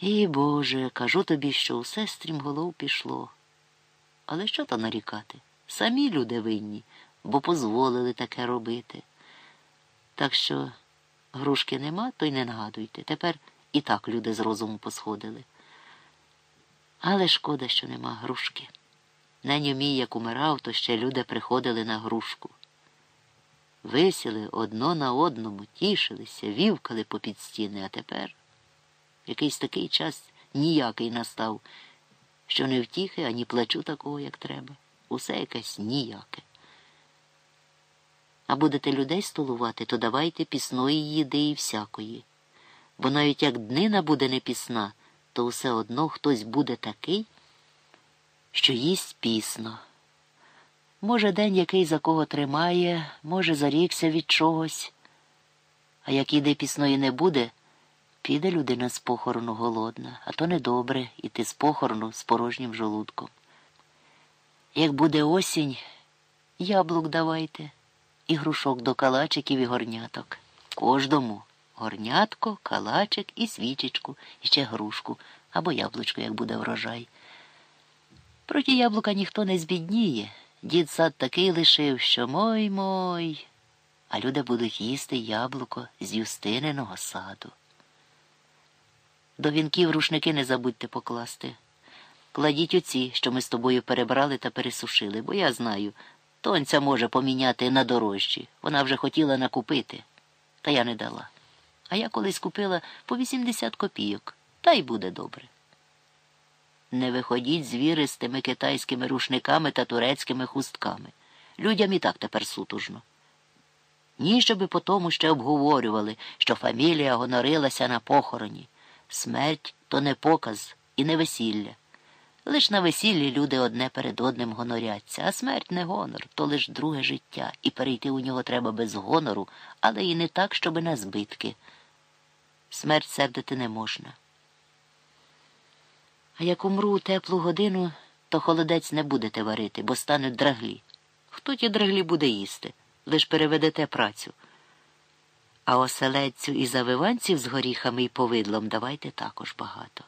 І, Боже, кажу тобі, що усе стрімголов пішло. Але що то нарікати? Самі люди винні, бо дозволили таке робити. Так що грушки нема, то й не нагадуйте. Тепер і так люди з розуму посходили. Але шкода, що нема грушки. Неню мій, як умирав, то ще люди приходили на грушку. Висіли одно на одному, тішилися, вівкали попід стіни, а тепер якийсь такий час ніякий настав, що не втіхи, ані плачу такого, як треба. Усе якесь ніяке. А будете людей столувати, то давайте пісної їди і всякої. Бо навіть як днина буде не пісна, то все одно хтось буде такий, що їсть пісно. Може, день який за кого тримає, може, зарікся від чогось. А як іде пісної не буде, піде людина з похорону голодна, а то недобре іти з похорону з порожнім жолудком. Як буде осінь, яблук давайте, і грушок до калачиків і горняток. Кожному горнятко, калачик і свічечку, і ще грушку або яблучко, як буде врожай. Проти яблука ніхто не збідніє. Дід сад такий лишив, що мой мой, а люди будуть їсти яблуко з юстининого саду. До вінків рушники не забудьте покласти. Кладіть оці, що ми з тобою перебрали та пересушили, бо я знаю, тонця може поміняти на дорожчі. Вона вже хотіла накупити, та я не дала. А я колись купила по 80 копійок, та й буде добре. Не виходіть звіри з тими китайськими рушниками та турецькими хустками. Людям і так тепер сутужно. Ні, щоби по тому ще обговорювали, що фамілія гонорилася на похороні. Смерть то не показ і не весілля. Лиш на весіллі люди одне перед одним гоноряться, а смерть не гонор, то лиш друге життя, і перейти у нього треба без гонору, але і не так, щоби на збитки. Смерть сердити не можна. А як умру у теплу годину, то холодець не будете варити, бо стануть драглі. Хто ті драглі буде їсти? Лиш переведете працю. А оселедцю і завиванців з горіхами і повидлом давайте також багато.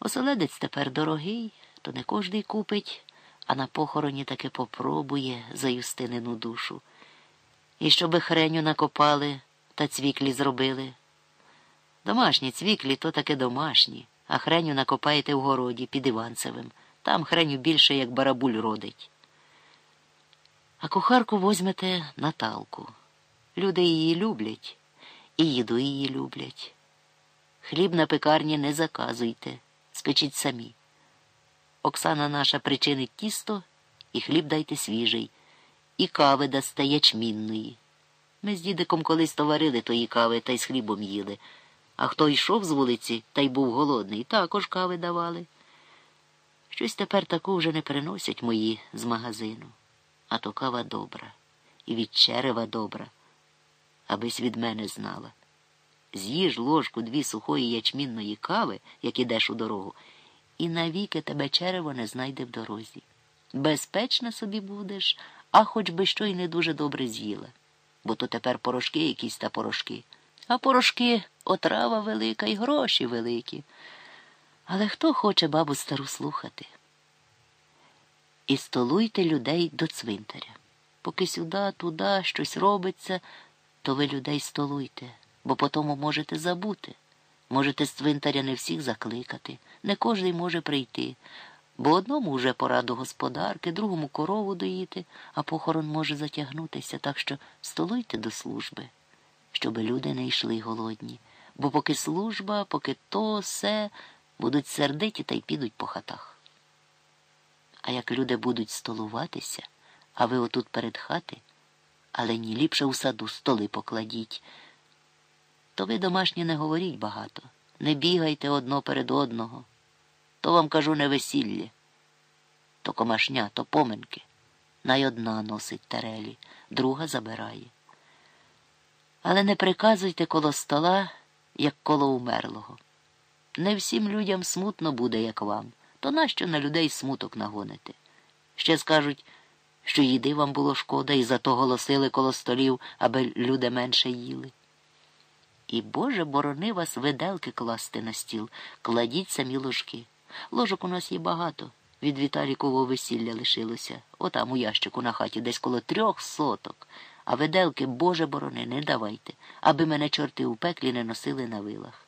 Оселедець тепер дорогий, то не кожний купить, а на похороні таки попробує за юстинину душу. І щоби хреню накопали та цвіклі зробили. Домашні цвіклі то таки домашні, а хреню накопаєте в городі під Іванцевим. Там хреню більше, як барабуль родить. А кухарку возьмете Наталку. Люди її люблять, і їду її люблять. Хліб на пекарні не заказуйте, спечіть самі. Оксана наша причинить тісто, і хліб дайте свіжий, і кави дасте ячмінної. Ми з дідиком колись товарили тої кави та й з хлібом їли. А хто йшов з вулиці та й був голодний, також кави давали. Щось тепер таку вже не приносять мої з магазину. А то кава добра, і від черева добра, абись від мене знала. З'їж ложку дві сухої ячмінної кави, як ідеш у дорогу, і навіки тебе черево не знайде в дорозі. Безпечна собі будеш, а хоч би що й не дуже добре з'їла, бо то тепер порошки якісь та порошки. А порошки отрава велика і гроші великі. Але хто хоче бабу стару слухати? І столуйте людей до цвинтаря. Поки сюди, туди щось робиться, то ви людей столуйте, бо потому можете забути. Можете з цвинтаря не всіх закликати, не кожний може прийти, бо одному вже пора до господарки, другому корову доїти, а похорон може затягнутися, так що столуйте до служби, щоби люди не йшли голодні, бо поки служба, поки то все, будуть сердиті та й підуть по хатах. А як люди будуть столуватися, а ви отут перед хати, але ні ліпше у саду столи покладіть, то ви, домашні, не говоріть багато, не бігайте одно перед одного. То вам кажу не весілля, то комашня, то поминки. Най одна носить тарелі, друга забирає. Але не приказуйте коло стола, як коло умерлого. Не всім людям смутно буде, як вам то нащо на людей смуток нагонити? Ще скажуть, що їди вам було шкода і зато голосили коло столів, аби люди менше їли. І, Боже, борони вас виделки класти на стіл, кладіть самі ложки. Ложок у нас є багато. Від Віталікового весілля лишилося. Отам у ящику на хаті десь коло трьох соток. А виделки, Боже борони, не давайте, аби мене чорти у пеклі не носили на вилах.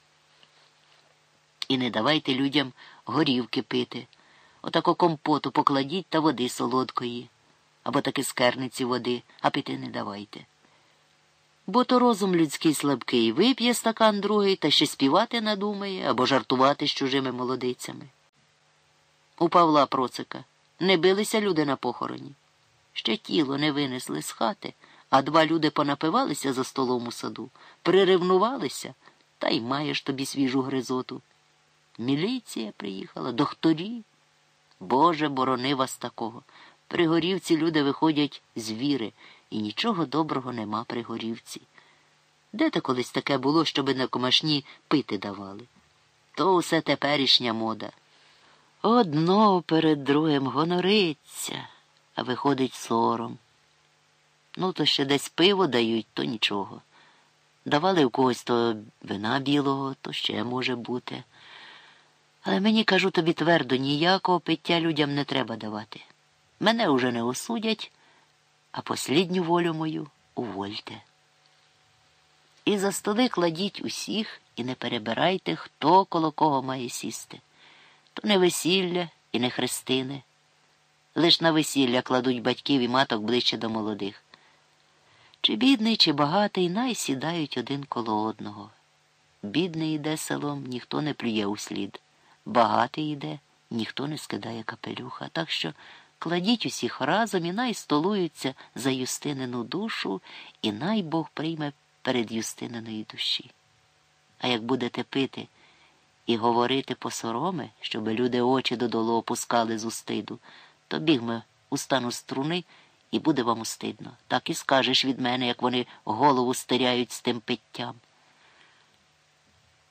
І не давайте людям горівки пити. Отако компоту покладіть та води солодкої, або таки скерниці води, а пити не давайте. Бо то розум людський слабкий вип'є стакан другий та ще співати надумає або жартувати з чужими молодицями. У Павла Процика не билися люди на похороні. Ще тіло не винесли з хати, а два люди понапивалися за столом у саду, приревнувалися, та й маєш тобі свіжу гризоту. Міліція приїхала, докторі. Боже, борони вас такого. При горівці люди виходять з віри, і нічого доброго нема при горівці. Де то колись таке було, щоби на комашні пити давали? То усе теперішня мода. Одно перед другим гонориться, а виходить сором. Ну, то ще десь пиво дають, то нічого. Давали в когось то вина білого, то ще може бути. Але мені кажу тобі твердо, ніякого пиття людям не треба давати. Мене уже не осудять, а послідню волю мою увольте. І за столи кладіть усіх і не перебирайте, хто коло кого має сісти. То не весілля і не хрестини. Лиш на весілля кладуть батьків і маток ближче до молодих. Чи бідний, чи багатий, най сідають один коло одного. Бідний іде селом, ніхто не плює у слід. Багатий іде, ніхто не скидає капелюха. Так що кладіть усіх разом і най столуються за Юстинину душу, і най Бог прийме перед Юстининої душі. А як будете пити і говорити посороми, щоб люди очі додолу опускали з устиду, то бігме устану струни і буде вам устидно. Так і скажеш від мене, як вони голову стиряють з тим питтям.